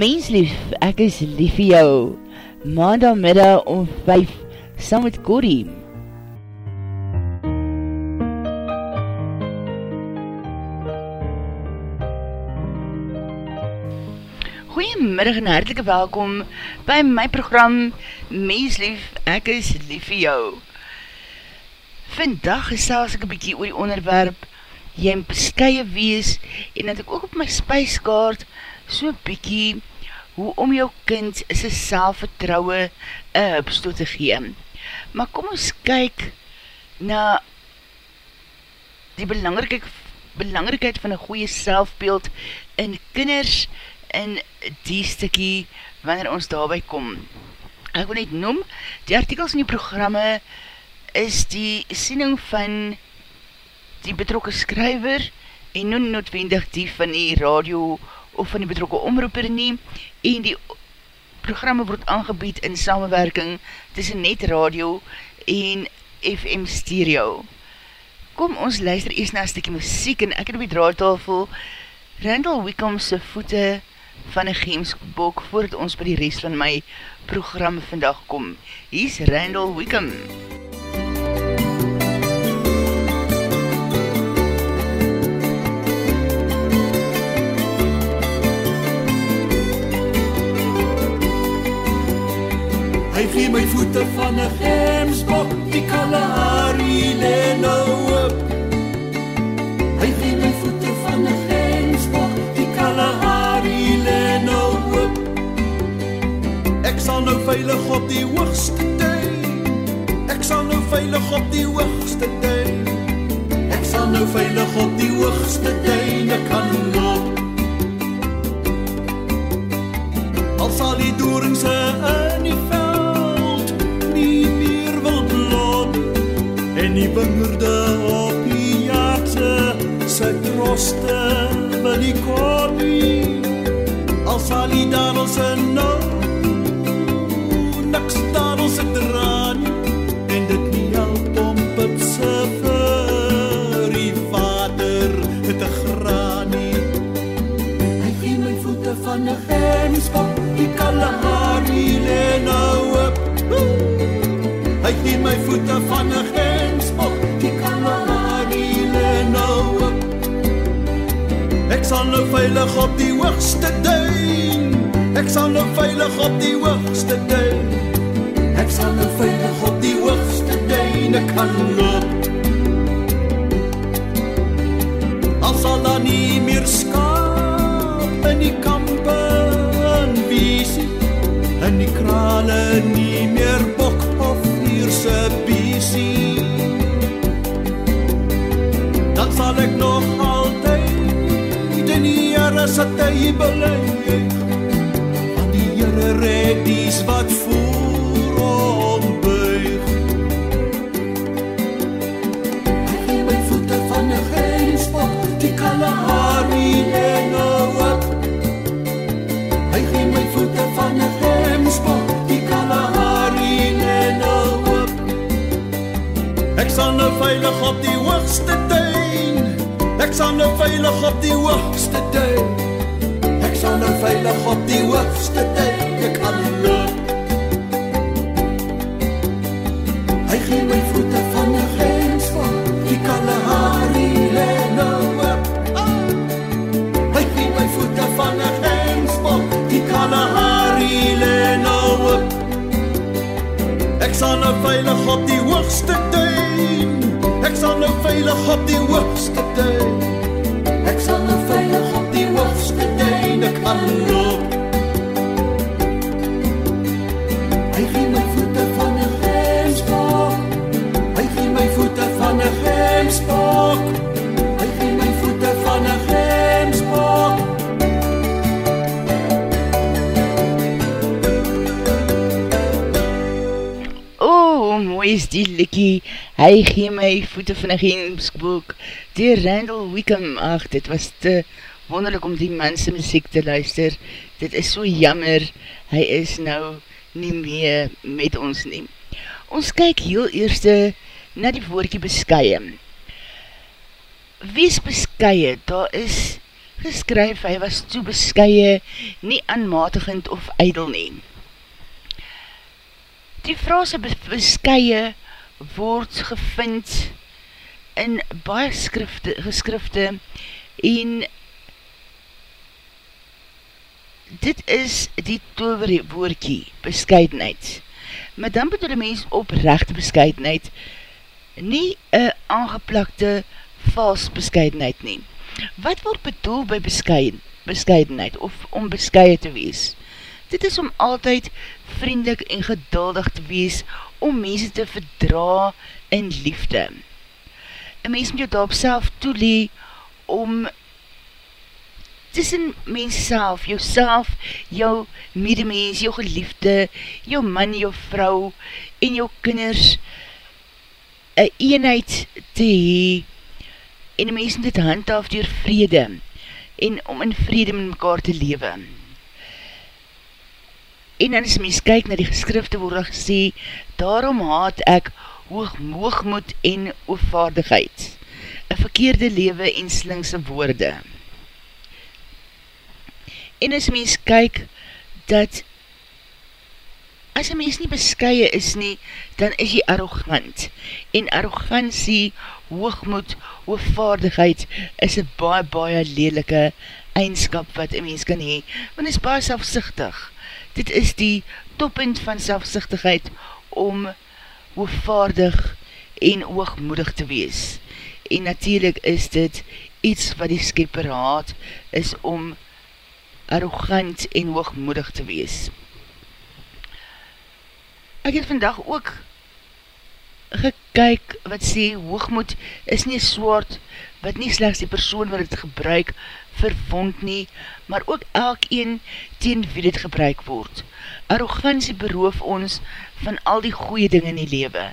Menslief, ek is lief vir jou. Maandagmiddag om 5, saam met Corrie. Goeiemiddag en hartelike welkom by my program Menslief, ek is lief vir jou. Vandag is selfs ek een bykie oor die onderwerp jy in beskye wees en dat ek ook op my spijskaart so bykie hoe om jou kind een selfvertrouwe een hupstoot te gee. Maar kom ons kyk na die belangrikheid, belangrikheid van een goeie selfbeeld in kinders in die stikkie wanneer ons daarby kom. Ek wil net noem, die artikels in die programme is die siening van die betrokke skryver en nie noodwendig die van die radio of van die betrokke omroeper nie en die programme word aangebied in samenwerking tussen net radio en FM stereo. Kom ons luister eers na een stikkie muziek en ek het op die draaitafel Randall Wickham's voete van een gemsbok voordat ons by die rest van my programme vandag kom. Hier is Randall Wickham. MUZIEK gee my voete van 'n gemsbok, die Kalahari lê nou op. Hy gee my voete van 'n gemsbok, die Kalahari lê nou op. Ek sal nou veilig op die hoogste duin. Ek sal nou veilig op die hoogste duin. Ek sal nou veilig op die hoogste duin, ek kan loop. Al sal die dorings in die veld en die wingerde op die jaartse sy troste wil die konie al sal die dadels en nou niks dadels het draan veilig op die hoogste duin. Ek sal nou veilig op die hoogste duin. Ek sal nou veilig op die hoogste duin. Ek kan loop. Al sal daar nie meer skaap in die kampe en visie. En die krale nie meer bok of hierse biesie. Dan sal ek nog Here se tybele aan die Here red dies wat voor hom buig. Ek het my voete van 'n geenspot die Kalahari en op Hy gee my voete van 'n geenspot die Kalahari en op Ek sal nou veilig op die hoogste tuin Ek sal nou veilig op die hoogste duin. Ek sal nou veilig op die hoogste duin. Ek kan loop. Hy gee my voete van 'n gemsval. Die Kalahari lê nou op. Hy gee my voete van 'n gemsval. Die Kalahari lê nou op. Ek sal nou veilig op die hoogste. Ek sal nou veilig op die hoogste duin. Ek sal nou veilig op die hoogste duin kan loop. Hy gee my voete van 'n gemsbok. Hy gee my voete van 'n gemsbok. Hy gee my voete van 'n gemsbok. O, mooi is die likkie. Hy gee my voete van een gemsboek, die Randall Wickham, ach, dit was te wonderlik om die mense muziek te luister, dit is so jammer, hy is nou nie meer met ons nie. Ons kyk heel eerste na die woordkie beskye. Wees beskye, daar is geskryf, hy was toe beskye, nie aanmatigend of ijdel nie. Die frase beskye word gevind in baie skrifte, geskrifte en dit is die toverwoordkie, beskeidenheid. Maar dan bedoel die mens oprechte beskeidenheid, nie een aangeplakte vals beskeidenheid nie. Wat word bedoel by beskeiden, beskeidenheid of om beskeie te wees? Dit is om altyd vriendelik en geduldig te wees om mense te verdra in liefde. Een mens moet jou daarop self toelee om tussen mens self, jou self, jou medemens, jou geliefde, jou man, jou vrou en jou kinders een eenheid te hee en die mens dit handhaaf door vrede en om in vrede met mekaar te lewe. En dan as mens kyk na die geskrifte word gesê, daarom haat ek hoogmoed en oorvaardigheid, een verkeerde lewe en slinkse woorde. En as mens kyk, dat as een mens nie beskye is nie, dan is jy arrogant. En arrogantie, hoogmoed, hoogvaardigheid, is een baie, baie lelike eindskap wat een mens kan hee, want is baie selfsichtig. Dit is die toppunt van selfsichtigheid om hoogvaardig en hoogmoedig te wees. En natuurlijk is dit iets wat die skipper haat, is om arrogant en hoogmoedig te wees. Ek het vandag ook gekyk wat sê hoogmoed is nie swaard wat nie slechts die persoon wat het gebruik verwond nie, maar ook elk een teen wie dit gebruik word. Arrogantie beroof ons van al die goeie dinge in die lewe.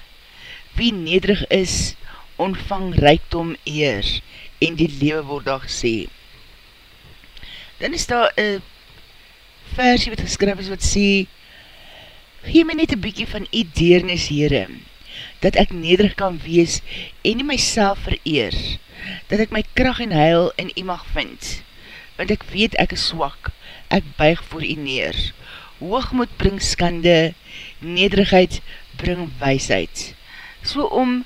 Wie nederig is, ontvang rijkdom eer en die lewe word daar gesê. Dan is daar een versie wat geskryf is wat sê Gee my net een bykie van die deernis, Heere, dat ek nederig kan wees en nie myself vereer, dat ek my kracht en heil in u mag vind, want ek weet ek is swak, ek buig voor u neer. Hoogmoed bring skande, nederigheid bring weisheid. So om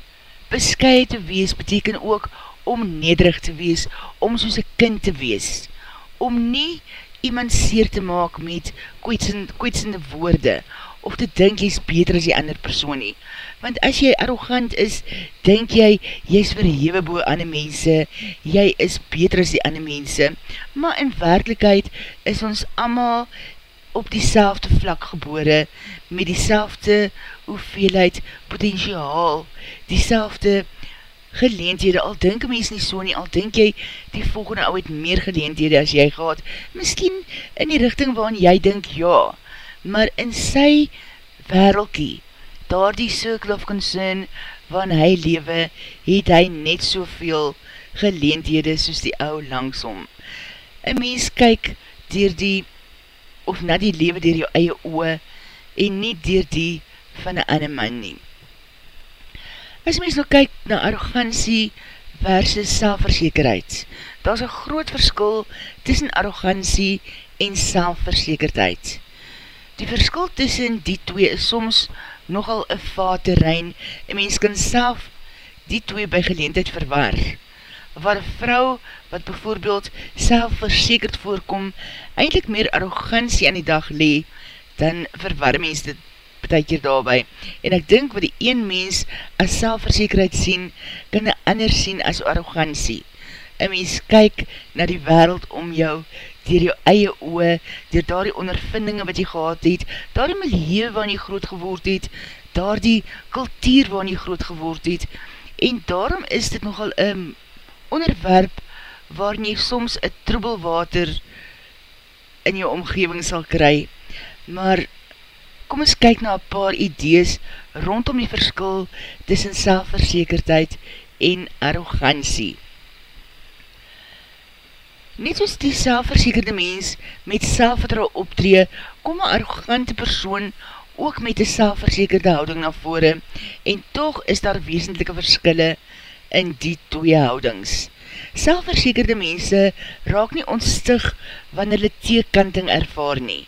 beskye te wees, beteken ook om nederig te wees, om soos een kind te wees, om nie iemand seer te maak met kwetsende, kwetsende woorde, of te dink jy is beter as die ander persoon nie. Want as jy arrogant is, denk jy, jy is verhewe boe ander mense, jy is beter as die ander mense, maar in werkelijkheid is ons allemaal op die vlak gebore, met die hoeveelheid potentiaal, die geleendhede, al denk mens nie so nie, al denk jy die volgende ou het meer geleendhede as jy gehad, miskien in die richting waarin jy denk ja, maar in sy wereldkie, daar die circle of concern van hy lewe, het hy net soveel geleendhede soos die ou langsom. Een mens kyk dier die, of na die lewe dier jou eie oe, en nie dier die van een ander man nie. As mens nou kyk na arrogantie versus selfverzekerheid, daar is een groot verskil tussen arrogantie en selfverzekerdheid. Die verskil tussen die twee is soms nogal een vaterrein en mens kan self die twee by geleentheid verwaar. Waar een vrou wat bijvoorbeeld selfverzekerd voorkom eindelijk meer arrogantie aan die dag lee, dan verwaar mens dit betek hier daarby. En ek dink wat die een mens as selfverzekerheid sien, kan die ander sien as arrogantie. En mens kyk na die wereld om jou dier jou eie oe, dier daar die ondervindinge wat jy gehad het, daar die milieu waarin jy groot geword het, daar die kultuur waarin jy groot geword het, en daarom is dit nogal een onderwerp waarin jy soms een troebelwater in jou omgeving sal kry, maar kom ons kyk na een paar idees rondom die verskil tussen selfverzekerdheid en arrogantie. Net soos die selfverzekerde mens met selfvertrouw optree, kom een arrogante persoon ook met die selfverzekerde houding na vore en toch is daar wezentlike verskille in die twee houdings. Selfverzekerde mense raak nie ontstig wanneer hulle teekanting ervaar nie,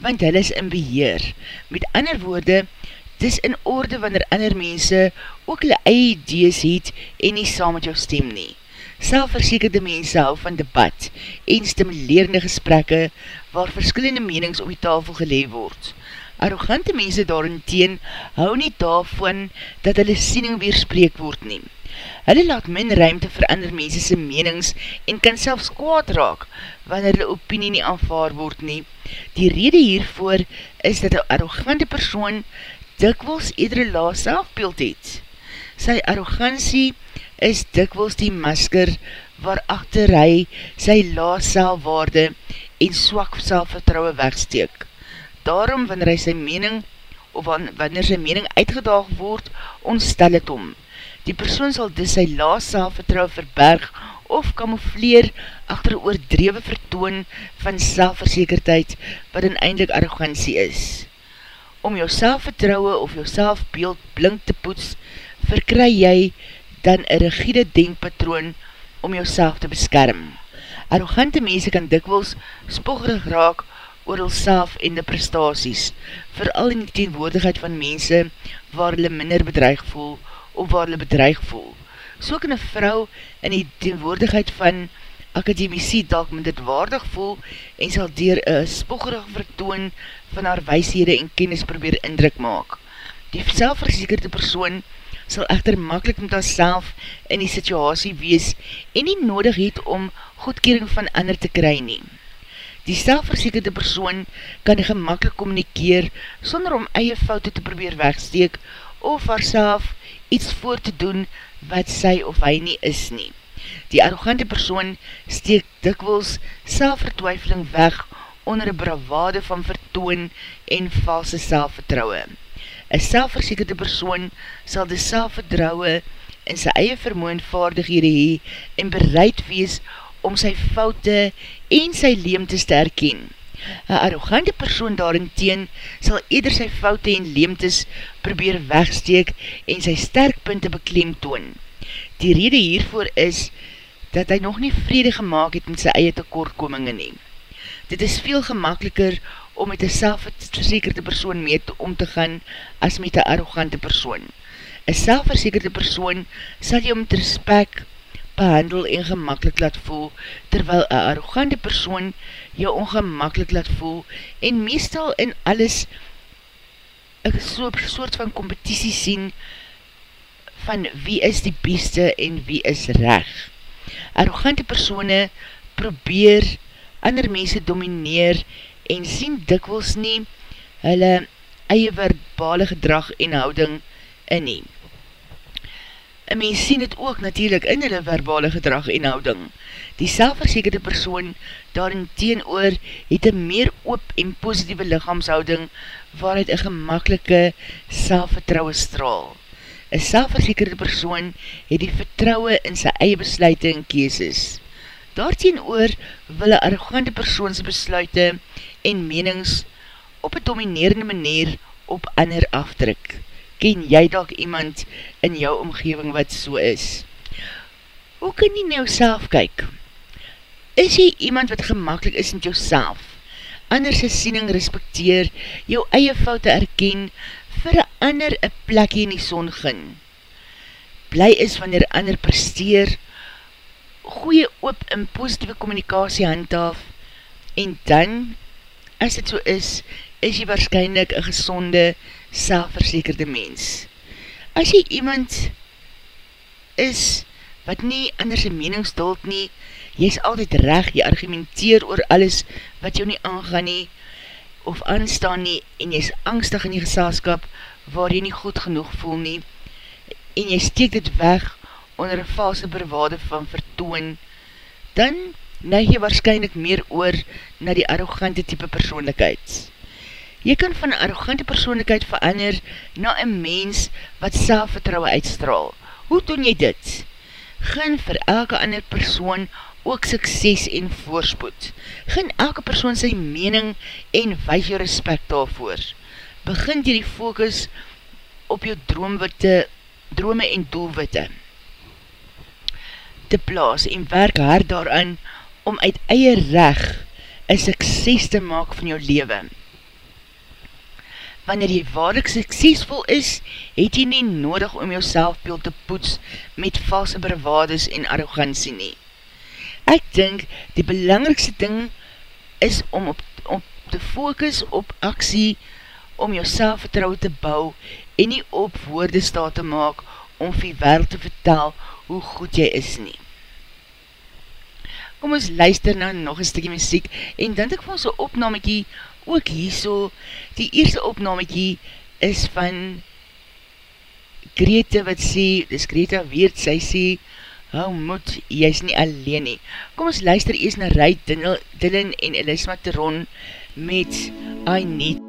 want hulle is in beheer. Met ander woorde, dis in orde wanneer ander mense ook hulle eie idees het en nie saam met jou stem nie. Selfverzekerde mense hou van debat en stimulerende gesprekke waar verskillende menings op die tafel geleef word. Arrogante mense daarenteen hou nie daarvan dat hulle siening weerspreek word neem. Hulle laat min ruimte vir ander mense sy menings en kan selfs kwaad raak wanneer hulle opinie nie aanvaar word nie. Die rede hiervoor is dat een arrogante persoon dikwels edere laag selfbeeld het. Sy arrogantie is dikwels die masker waarachter hy sy laag selfwaarde en swak selfvertrouwe wegsteek daarom wanneer hy sy mening of wanneer sy mening uitgedaag word, ontstel het om. Die persoon sal dus sy laas selfvertrouw verberg of kamoufleer achter oordrewe vertoon van selfverzekerdheid wat in eindelijk arrogantie is. Om jou selfvertrouwe of jou selfbeeld blink te poets, verkry jy dan een rigide denkpatroon om jou te beskerm. Arrogante mense kan dikwels spoggerig raak oor hulself en die prestaties, vooral in die teenwoordigheid van mense waar hulle minder bedreig voel of waar hulle bedreig voel. So kan een vrou in die teenwoordigheid van akademisie dalk minder waardig voel en sal dier een spoggerig vertoon van haar weishede en kennis probeer indruk maak. Die selfverzekerde persoon sal echter makkelijk met haar in die situasie wees en nie nodig het om goedkering van ander te kry neem. Die selfverzekerde persoon kan gemakkelijk communikeer sonder om eie foute te probeer wegsteek of haarself iets voor te doen wat sy of hy nie is nie. Die arrogante persoon steek dikwels selfvertwijfeling weg onder een bravade van vertoon en valse selfvertrouwe. Een selfverzekerde persoon sal die selfvertrouwe in sy eie vermoeendvaardighede hee en bereid wees om sy foute en sy leemtes te herken. Een arrogante persoon daarenteen sal eder sy foute en leemtes probeer wegsteek en sy sterkpunte beklem toon. Die rede hiervoor is dat hy nog nie vrede gemaakt het met sy eie tekortkominge neem. Dit is veel gemakkeliker om met een selfverzekerde persoon mee te om te gaan as met een arrogante persoon. Een selfverzekerde persoon sal jy om te respect behandel en gemakkelijk laat voel, terwyl een arrogante persoon jou ongemakkelijk laat voel en meestal in alles een soort van competitie sien van wie is die beste en wie is reg. Arrogante persoene probeer ander mense domineer en sien dikwels nie hulle eie verbale gedrag en houding in neem. Een mens sien het ook natuurlijk in hulle verbale gedrag en houding. Die selfverzekerde persoon daarin teen oor het een meer oop en positieve lichaamshouding waaruit een gemakkelike selfvertrouwe straal. Een selfverzekerde persoon het die vertrouwe in sy eie besluite en keeses. Daarteen oor wil een arrogante persoonse besluite en menings op een dominerende manier op ander afdruk ken jy dalk iemand in jou omgeving wat so is? Hoe kan jy nou self kyk? Is jy iemand wat gemakkelijk is met jou self? Anders is siening respecteer, jou eie foute erken, vir ander een plekje in die son gin. Bly is wanneer ander presteer, goeie oop en positieve communicatie handhaaf, en dan, as het so is, is jy waarschijnlijk een gezonde, selfverzekerde mens. As jy iemand is wat nie anders een meningsduld nie, jy is altyd recht, jy argumenteer oor alles wat jou nie aangaan nie, of aanstaan nie, en jy is angstig in die geselskap waar jy nie goed genoeg voel nie, en jy steek dit weg onder een valse berwade van vertoon, dan neig jy waarschijnlijk meer oor na die arrogante type persoonlijkheid. Jy kan van een arrogante persoonlijkheid verander na een mens wat selfvertrouwe uitstraal. Hoe doen jy dit? Gin vir elke ander persoon ook sukses en voorspoed. Gin elke persoon sy mening en wees jou respect daarvoor. Begin jy die focus op jou droomwitte, drome en doelwitte. te plaas en werk hard daarin om uit eie reg een sukses te maak van jou leven. Wanneer jy waardig suksesvol is, het jy nie nodig om jou selfbeeld te poets met valse bravades en arrogantie nie. Ek dink die belangrikste ding is om op, op te focus op aksie om jou selfvertrouwe te bou en nie op woorde sta te maak om vir wereld te vertel hoe goed jy is nie. Kom ons luister nou nog een stukje muziek en dan ek vir ons een opnamekie ook hier so, die eerste opnamekie is van Greta wat sê, dis Greta Weert, sy sê, hou moed, jy is nie alleen nie. Kom ons luister eers na Rai Dillon en Elisma Teron met I Need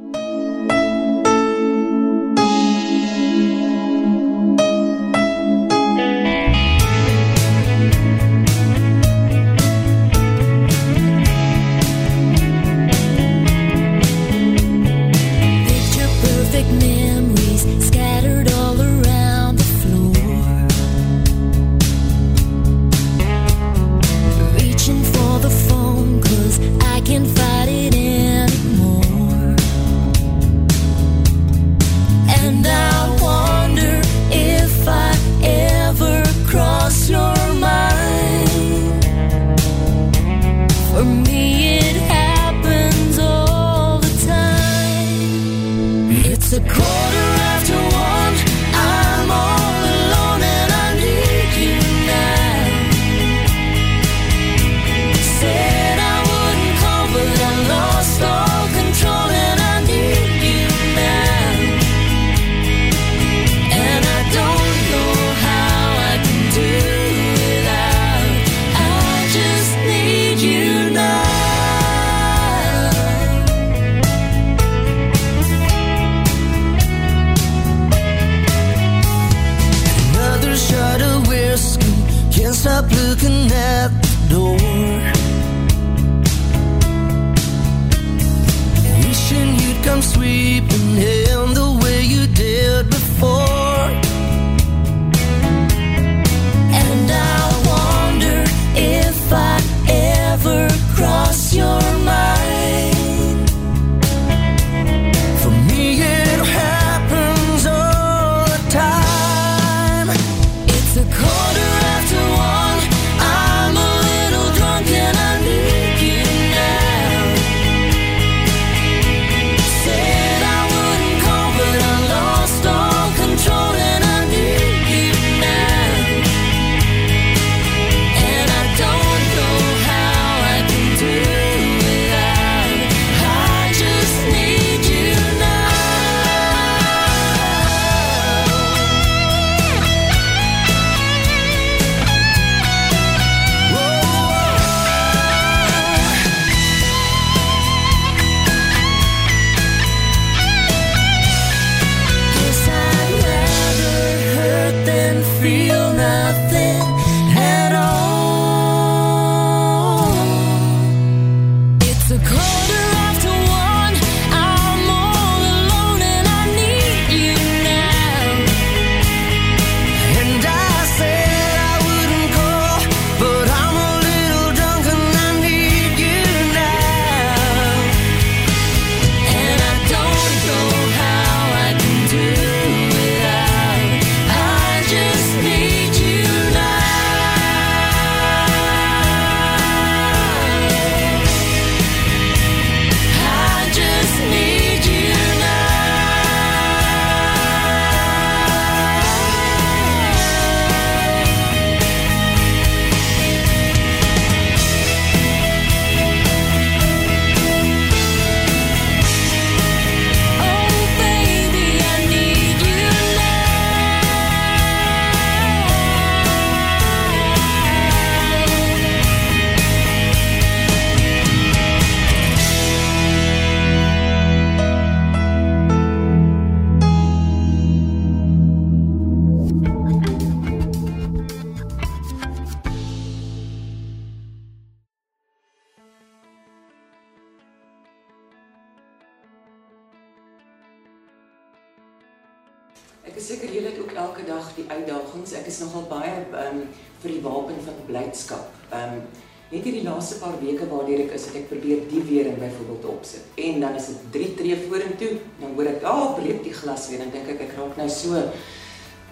uitdagings. Ek is nogal baie um, vir die wapen van blydskap. Um, net hierdie laaste paar weke waardeur ek is, het ek probeer die weer in byvoorbeeld opsit. En dan is dit 3 tree vorentoe, dan hoor ek, "Ag, oh, breek die glas weer." En dink ek ek raak nou so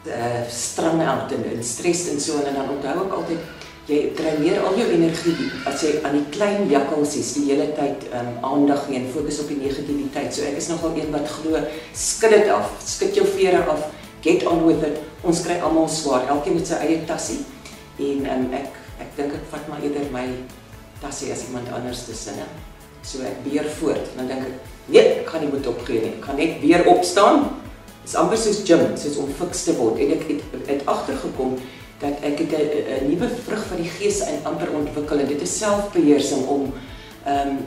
uh strang uit en, en stres en so en dan onthou ek altyd jy dreineer al jou energie as jy aan die klein jakkalsies die hele tyd um aandag gee en fokus op die negativiteit. So ek is nogal een wat glo, skud dit af, skud jou vere af, get on with it. Ons kry almal swaar, elkeen met sy eie tassie. En um ek ek dink ek vat maar eerder my tassie as iemand anders te sinne. So ek beer voort dan dink ek, nee, ek gaan nie moet opgee nie. Ek gaan net weer opstaan. Dit is amper soos gym, soos om fiks te word. En ek het, het, agtergekom dat ek 'n nuwe vrug van die gees in amper ontwikkel en dit is selfbeheersing om ehm um,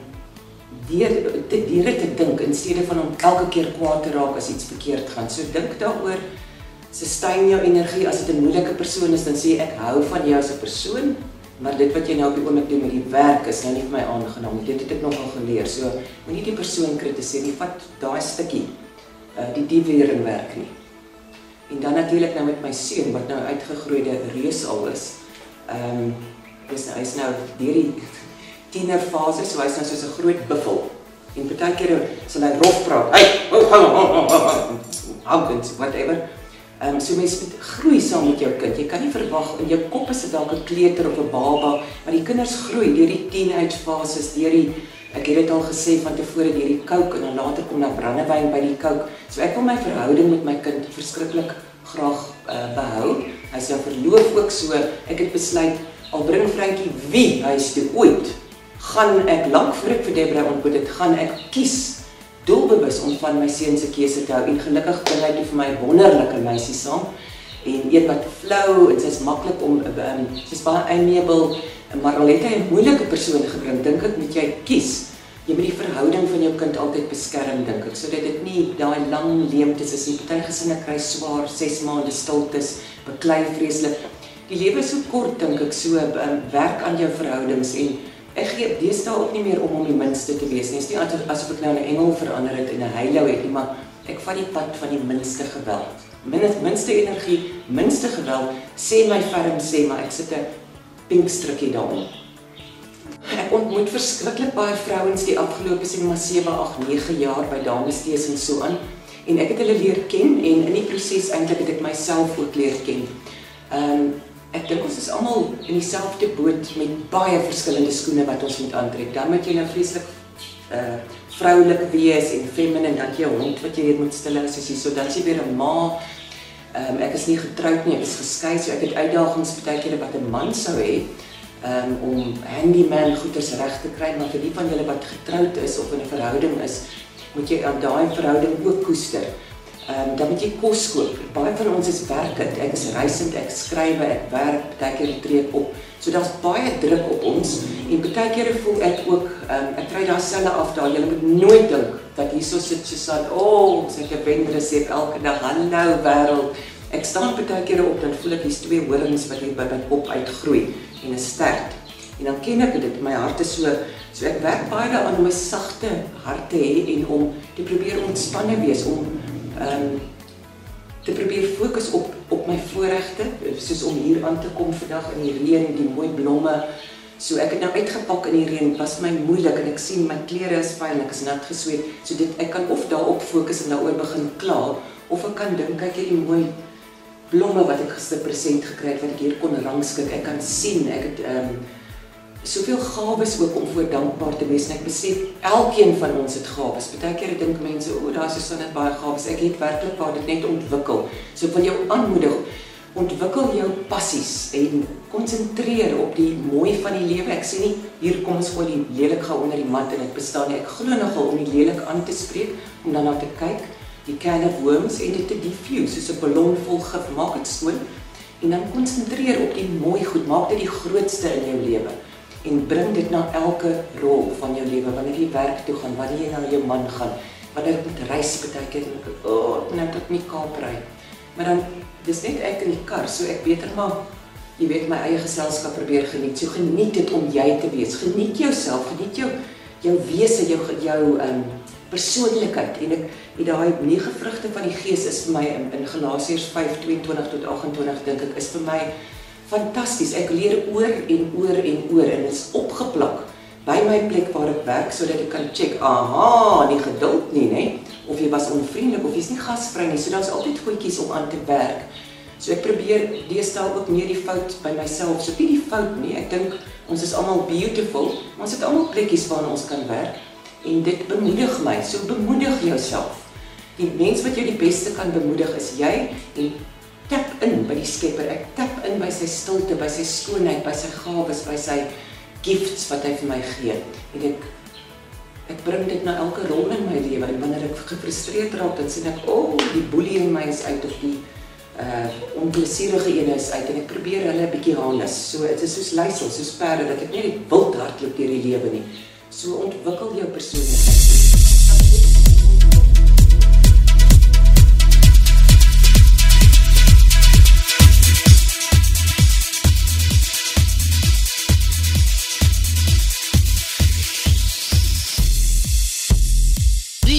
deur te diere te dink in steede van om elke keer kwaad te raak as iets verkeerd gaan. So dink daaroor sustain jou energie. As dit 'n moeilike persoon is dan sê ek hou van jou as 'n persoon maar dit wat jy nou op die oomblik doen met die werk is nou nie vir my aangenaam dit het ek nogal geleer. So moenie die persoon kritiseer nie. Vat daai stukkie uh, die diewering werk nie. En dan natuurlik nou met my seun wat nou uitgegroeide reus al is. Ehm um, dis hy's nou deur die tienerfase so hy's nou soos 'n groot buffel en baie keer sal hy rof praat hey hou dit whatever Ehm um, so mense moet groei saam met jou kind. Jy kan nie verwag in jou kop is dit dalk 'n kleuter of 'n baba, maar die kinders groei deur die teenage fases, deur die ek het dit al gesê van tevore deur die kook en dan later kom daar brandewyn by die kook. So ek wil my verhouding met my kind verskriklik graag uh, behou. Hy's nou verloof ook so. Ek het besluit al bring Frankie wie hy's toe ooit gaan ek lank voor ek vir Debra ontmoet het, gaan ek kies doelbewus om van my seun se keuse te hou. En gelukkig bring hy toe vir my wonderlike meisie saam. En een wat flou en sy's maklik om um, sy's baie amiable maar al het hy 'n moeilike persoon gebring dink ek moet jy kies. Jy moet die verhouding van jou kind altyd beskerm dink ek sodat dit nie daai lang leemtes is nie. Party gesinne kry swaar 6 maande stiltes beklei vreeslik. Die lewe is so kort dink ek so um, werk aan jou verhoudings en ek gee deesdae ook nie meer om om die minste te wees nie. Dit is nie asof ek nou 'n engel verander het en 'n heilou het nie, maar ek vat die pad van die minste geweld. Minste minste energie, minste geweld. Sê my ferm sê maar ek sit 'n pink strikkie daarop. Ek ontmoet verskriklik baie vrouens die afgelope sien maar 7, 8, 9 jaar by damestees en so aan en ek het hulle leer ken en in die proses eintlik het ek myself ook leer ken. Ehm um, Ek dink ons is almal in dieselfde boot met baie verskillende skoene wat ons moet aantrek. Dan moet jy nou vreeslik uh vroulik wees en feminine dan jy 'n hond wat jy hier moet stil hou soos jy so dan jy weer 'n ma. Ehm um, ek is nie getroud nie, ek is geskei, so ek het uitdagings baie kere wat 'n man sou hê um, om handyman goeders reg te kry, maar vir die van julle wat getroud is of in 'n verhouding is, moet jy aan daai verhouding ook koester. Ehm um, dan moet jy kos koop. Baie van ons is werkend. Ek is reisend, ek skryf, ek werk, baie keer tree ek op. So daar's baie druk op ons en baie keer voel ek ook ehm um, ek kry daar selle af daar. Jy moet nooit dink dat hierso sit Susan, o, oh, sy het 'n wenresep elke dag. Hallo wêreld. Ek staan baie keer op dan voel ek hier's twee horings wat net by my kop uitgroei en 'n stert. En dan ken ek dit, my hart is so so ek werk baie daaraan om 'n sagte hart te hê en om te probeer ontspanne wees om ehm um, te probeer fokus op op my voorregte, soos om hier aan te kom vandag in die reën en die mooi blomme. So ek het nou uitgepak in die reën, was my moeilik en ek sien my klere is vuil, ek is nat gesweet. So dit ek kan of daarop fokus en daaroor begin kla of ek kan dink kyk hierdie mooi blomme wat ek gister present gekry het wat ek hier kon rangskik. Ek kan sien ek het ehm um, soveel gawes ook om voor dankbaar te wees. En ek besef elkeen van ons het gawes. Partykeer dink mense, o, daar's so net baie gawes. Ek het werklik waar dit net ontwikkel. So ek wil jou aanmoedig ontwikkel jou passies en konsentreer op die mooi van die lewe. Ek sê nie hier kom ons gooi die lelik gou onder die mat en dit bestaan nie. Ek glo nogal om die lelik aan te spreek, om dan na te kyk, die can of worms en dit te diffuse soos 'n ballon vol gif, maak dit skoon en dan konsentreer op die mooi goed, maak dit die grootste in jou lewe en bring dit na elke rol van jou lewe wanneer jy werk toe gaan wanneer jy na jou man gaan wanneer jy met reis baie keer en ek o oh, nou tot nie Kaap ry. Maar dan dis net ek in die kar so ek beter maar jy weet my eie geselskap probeer geniet. So geniet dit om jy te wees. Geniet jouself geniet jou jou wese jou jou um persoonlikheid. En ek het daai nege vrugte van die gees is vir my in, in Galasiërs 5:22 tot 28 dink ek is vir my fantasties. Ek leer oor en oor en oor en dit is opgeplak by my plek waar ek werk sodat ek kan check, aha, nie geduld nie, nê? Of jy was onvriendelik of jy's nie gasvry nie. So daar's altyd goedjies om aan te werk. So ek probeer deesdae ook meer die fout by myself. So nie die fout nie. Ek dink ons is almal beautiful, ons het almal plekkies waar ons kan werk en dit bemoedig my. So bemoedig jouself. Die mens wat jou die beste kan bemoedig is jy en tap in by die Skepper. Ek tap in by sy stilte, by sy skoonheid, by sy gawes, by sy gifts wat hy vir my gee. En ek ek bring dit na elke rol in my lewe en wanneer ek gefrustreerd raak, dan sien ek, "O, oh, die boelie in my is uit of die uh onplesierige ene is uit en ek probeer hulle 'n bietjie harness. So dit is soos luisels, soos perde dat ek nie wild hardloop deur die lewe nie. So ontwikkel jou persoonlikheid.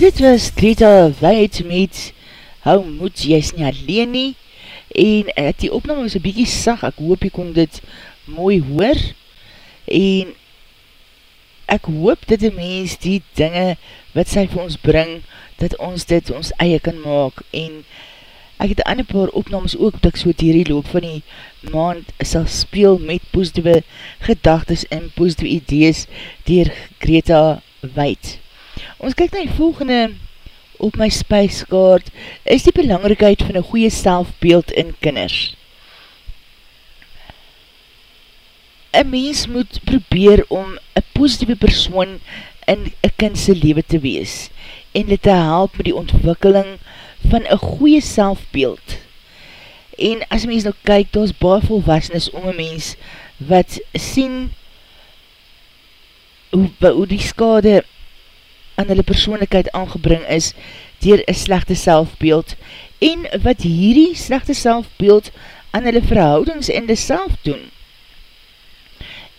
Dit was Greta Weid met Hou moed, jy is nie alleen nie. En uh, die opname was een bykie sag, ek hoop jy kon dit mooi hoor. En ek hoop dat die mens die dinge wat sy vir ons bring, dat ons dit ons eie kan maak. En ek het een paar opnames ook dat ek so die loop van die maand sal speel met positieve gedagtes en positieve idees dier Greta Weid. Ons kyk na die volgende op my spijskaart, is die belangrikheid van een goeie selfbeeld in kinders. Een mens moet probeer om een positieve persoon in een kindse leven te wees en dit te help met die ontwikkeling van een goeie selfbeeld. En as mens nou kyk, daar is baie volwassenes om een mens wat sien hoe, hoe die skade aan hulle persoonlikheid aangebring is dier een slechte selfbeeld en wat hierdie slechte selfbeeld aan hulle verhoudings en die self doen.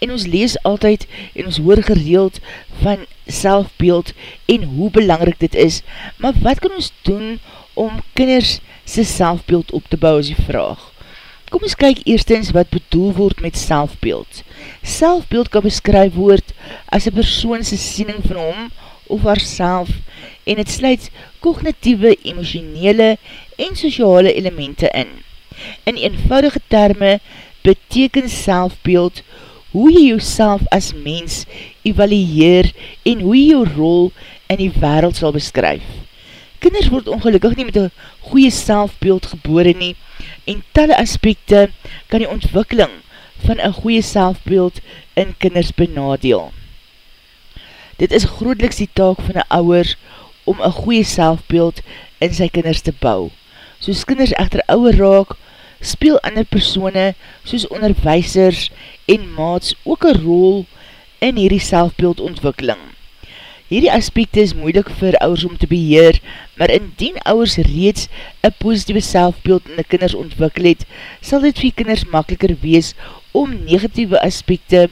En ons lees altyd en ons hoor gereeld van selfbeeld en hoe belangrijk dit is, maar wat kan ons doen om kinders sy selfbeeld op te bou as die vraag? Kom ons kyk eerstens wat bedoel word met selfbeeld. Selfbeeld kan beskryf word as een persoon sy siening van hom of haarself en het sluit kognitieve, emotionele en sociale elemente in. In eenvoudige terme beteken selfbeeld hoe jy jouself as mens evalueer en hoe jy jou rol in die wereld sal beskryf. Kinders word ongelukkig nie met een goeie selfbeeld gebore nie en talle aspekte kan die ontwikkeling van een goeie selfbeeld in kinders benadeel. Dit is grootliks die taak van een ouwer om een goeie selfbeeld in sy kinders te bou. Soos kinders echter ouwer raak, speel ander persone soos onderwijsers en maats ook een rol in hierdie selfbeeldontwikkeling. Hierdie aspekte is moeilik vir ouwers om te beheer, maar indien ouwers reeds een positieve selfbeeld in die kinders ontwikkel het, sal dit vir kinders makkeliker wees om negatieve aspekte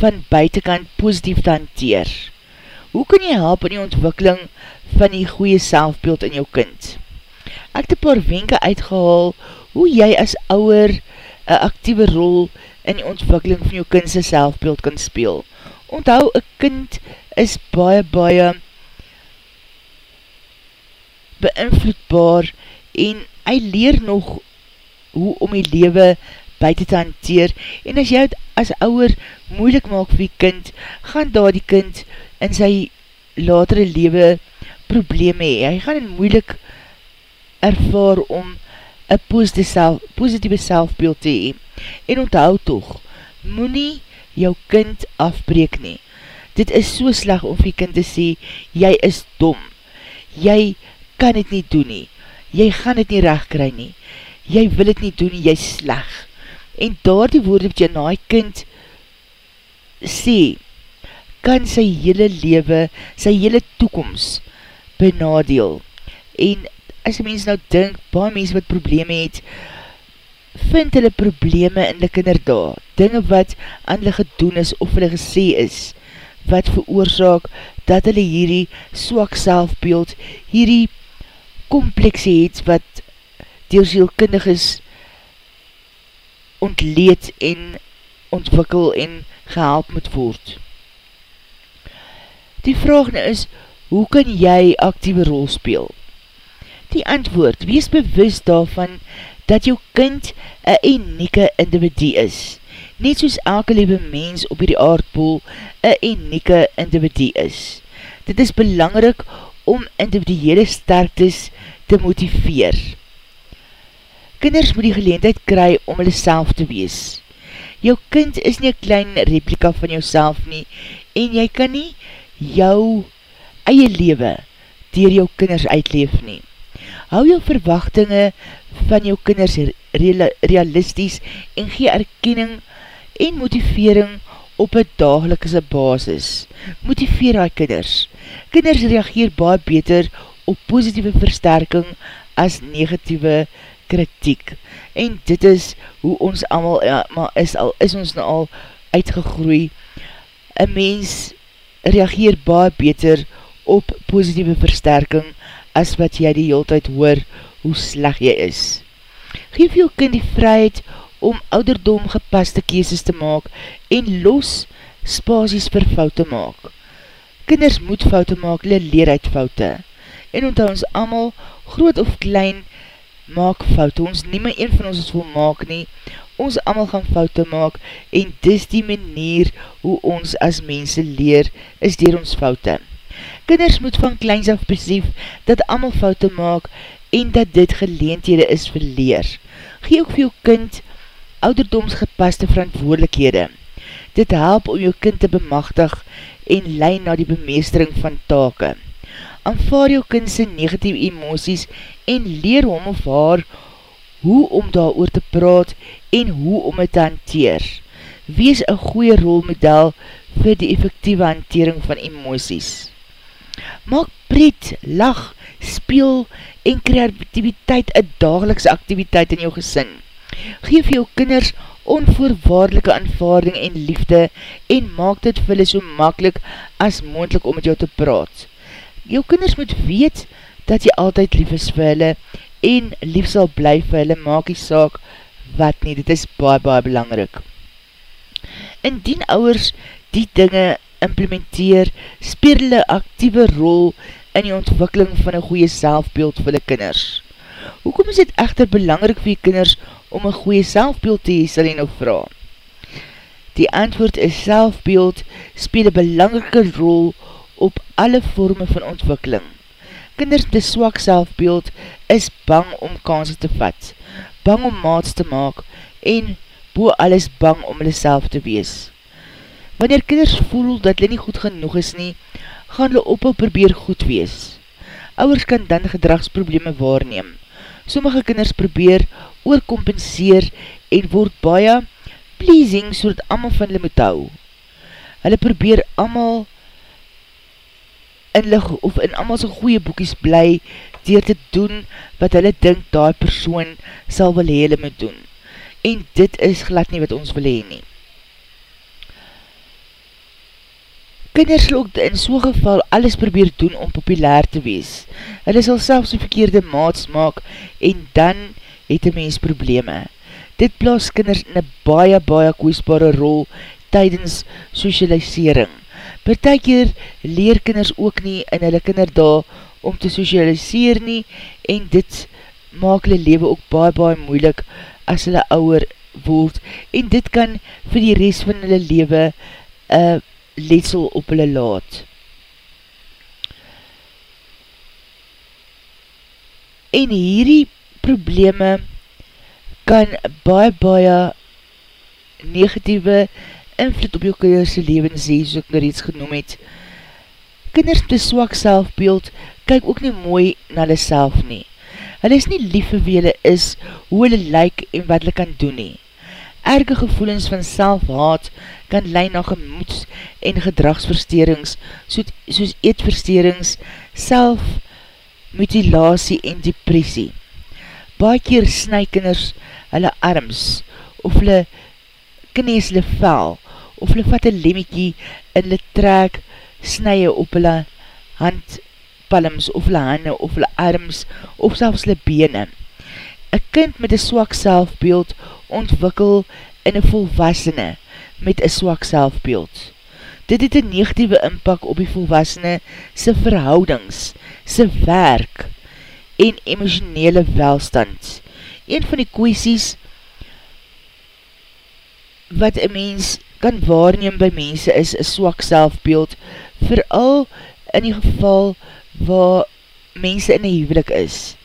van buitenkant positief te hanteer. Hoe kan jy help in die ontwikkeling van die goeie selfbeeld in jou kind? Ek het een paar wenke uitgehaal hoe jy as ouwer een actieve rol in die ontwikkeling van jou kindse selfbeeld kan speel. Onthou, een kind is baie, baie beïnvloedbaar en hy leer nog hoe om die lewe buiten te hanteer en as jy het as ouwer moeilik maak vir die kind, gaan daar die kind in sy latere lewe probleme hee. Hy gaan moeilik ervaar om een positieve selfbeeld te hee. En onthou toch, moet nie jou kind afbreek nie. Dit is so sleg om vir kind te sê, jy is dom. Jy kan het nie doen nie. Jy gaan het nie recht kry nie. Jy wil het nie doen nie, jy is sleg. En daar die woorde wat jy na die kind sê, kan sy hele lewe, sy hele toekomst benadeel. En as die mens nou dink, baie mens wat probleme het, vind hulle probleme in die kinderdaad, dinge wat aan hulle gedoen is of hulle gesê is, wat veroorzaak dat hulle hierdie swak selfbeeld, hierdie komplekse het wat deelsielkundig is ontleed en ontwikkel en gehelp moet word. Die vraag nou is, hoe kan jy actieve rol speel? Die antwoord, wees bewus daarvan dat jou kind een unieke individue is. Net soos elke lewe mens op die aardpool een unieke individue is. Dit is belangrik om individuele sterktes te motiveer. Kinders moet die geleendheid kry om hulle self te wees. Jou kind is nie een klein replika van jou nie en jy kan nie jou eie lewe dier jou kinders uitleef nie. Hou jou verwachtinge van jou kinders realisties en gee erkenning en motivering op een dagelikse basis. Motiveer hy kinders. Kinders reageer baie beter op positieve versterking as negatieve kritiek. En dit is hoe ons allemaal, ja, maar is, al, is ons nou al uitgegroei. Een mens reageer baie beter op positieve versterking as wat jy die hele tijd hoor hoe sleg jy is. Geef jou kind die vryheid om ouderdom gepaste keeses te maak en los spasies vir fout te maak. Kinders moet foute maak, hulle leer uit foute. En onthou ons allemaal, groot of klein, maak foute. Ons nie my een van ons wil maak nie. Ons allemaal gaan foute maak en dis die manier hoe ons as mense leer, is dier ons foute. Kinders moet van kleins af besief dat allemaal foute maak en dat dit geleendhede is vir leer. Gee ook vir jou kind ouderdomsgepaste verantwoordelikhede. Dit help om jou kind te bemachtig en leid na die bemeestering van take. Aanvaar jou kindse negatieve emoties en leer hom of haar hoe om daar oor te praat en hoe om het te hanteer. Wees een goeie rolmodel vir die effectieve hantering van emoties. Maak pret, lach, speel en kreativiteit een dagelikse activiteit in jou gesin. Geef jou kinders onvoorwaardelike aanvaarding en liefde en maak dit vir hulle so makkelijk as moendlik om met jou te praat. Jou kinders moet weet dat jy altyd lief is vir hulle en lief sal bly vir hulle, maak die saak wat nie, dit is baie baie belangrik. Indien ouwers die dinge implementeer, speel hulle actieve rol in die ontwikkeling van een goeie selfbeeld vir die kinders. Hoekom is dit echter belangrik vir die kinders om een goeie selfbeeld te hee, sal jy nou vraag? Die antwoord is selfbeeld speel een belangrike rol op alle vorme van ontwikkeling. Kinders met swak selfbeeld is bang om kansen te vat, bang om maats te maak en boe alles bang om hulle self te wees. Wanneer kinders voel dat hulle nie goed genoeg is nie, gaan hulle ophou probeer goed wees. Ouers kan dan gedragsprobleme waarneem. Sommige kinders probeer oorkompenseer en word baie pleasing so dat amal van hulle moet hou. Hulle probeer amal in lig of in amal so goeie boekies bly dier te doen wat hulle dink die persoon sal wil hee hulle moet doen. En dit is glad nie wat ons wil hee nie. Kinders sal ook in so'n geval alles probeer doen om populair te wees. Hulle sal selfs die verkeerde maats maak en dan het die mens probleme. Dit plaas kinders in een baie, baie koesbare rol tydens socialisering. Partijkeer leer kinders ook nie in hulle kinderda om te socialiseer nie en dit maak hulle lewe ook baie baie moeilik as hulle ouwer word en dit kan vir die rest van hulle lewe een letsel op hulle laat. En hierdie probleme kan baie baie negatieve invloed op jou kinderse levens hee, soos ek nou reeds genoem het. Kinders met swak selfbeeld kyk ook nie mooi na hulle self nie. Hulle is nie lief vir wie hulle is, hoe hulle lyk en wat hulle kan doen nie. Erge gevoelens van selfhaat kan leid na gemoeds en gedragsversterings, soos, eetversterings, selfmutilatie en depressie. Baie keer snu kinders hulle arms, of hulle knees hulle vel, of hulle vat een lemmiekie en hulle trek snije op hulle handpalms of hulle hande of hulle arms of selfs hulle bene. Een kind met een swak selfbeeld ontwikkel in een volwassene met een swak selfbeeld. Dit het een negatieve inpak op die volwassene sy verhoudings, sy werk en emotionele welstand. Een van die kwesties wat een mens kan waarneem by mense is een swak selfbeeld, vooral in die geval waar mense in die huwelik is.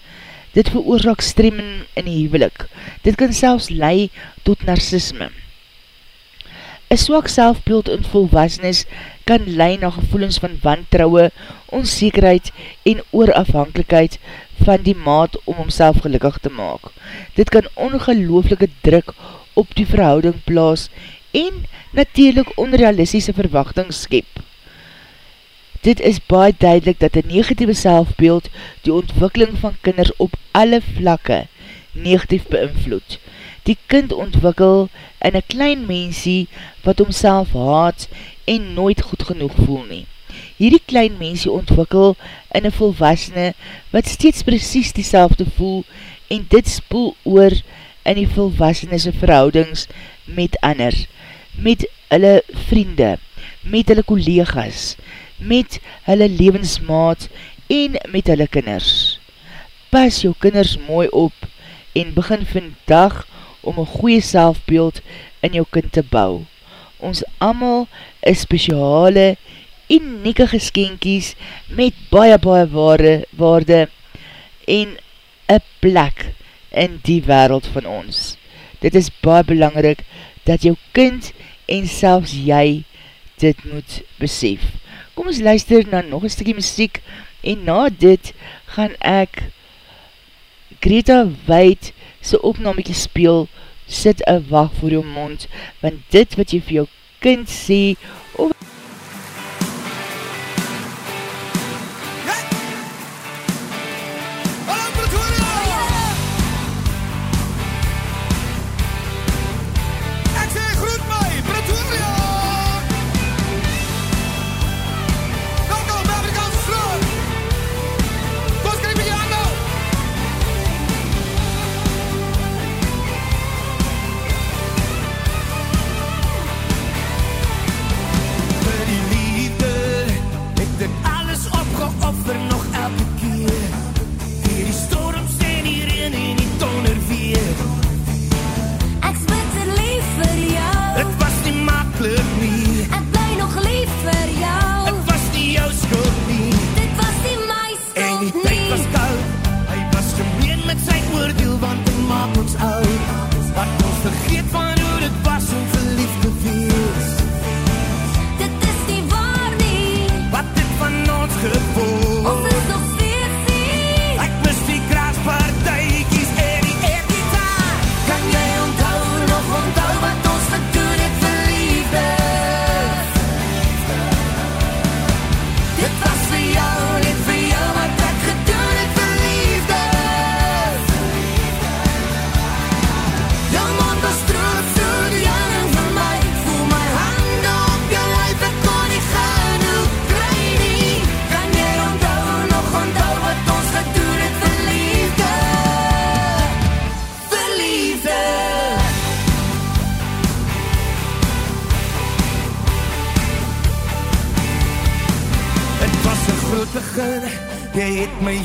Dit veroorzaak stremmen in die huwelik. Dit kan selfs lei tot narcisme. Een swak selfbeeld in volwassenes kan lei na gevoelens van wantrouwe, onzekerheid en oorafhankelijkheid van die maat om homself gelukkig te maak. Dit kan ongelooflike druk op die verhouding plaas en natuurlijk onrealistische verwachting skep. Dit is baie duidelik dat die negatieve selfbeeld die ontwikkeling van kinders op alle vlakke negatief beïnvloed. Die kind ontwikkel in een klein mensie wat homself haat en nooit goed genoeg voel nie. Hierdie klein mensie ontwikkel in een volwassene wat steeds precies die voel en dit spoel oor in die volwassenese verhoudings met ander, met hulle vriende, met hulle collega's, met hulle levensmaat en met hulle kinders. Pas jou kinders mooi op en begin vandag om een goeie selfbeeld in jou kind te bou. Ons amal is speciale, unieke geskenkies met baie baie waarde, waarde en een plek in die wereld van ons. Dit is baie belangrik dat jou kind en selfs jy dit moet besef. Kom ons luister na nog een stukje muziek en na dit gaan ek Greta Weid sy opnametje speel, sit een wacht voor jou mond, want dit wat jy vir jou kind sê, of Jy het my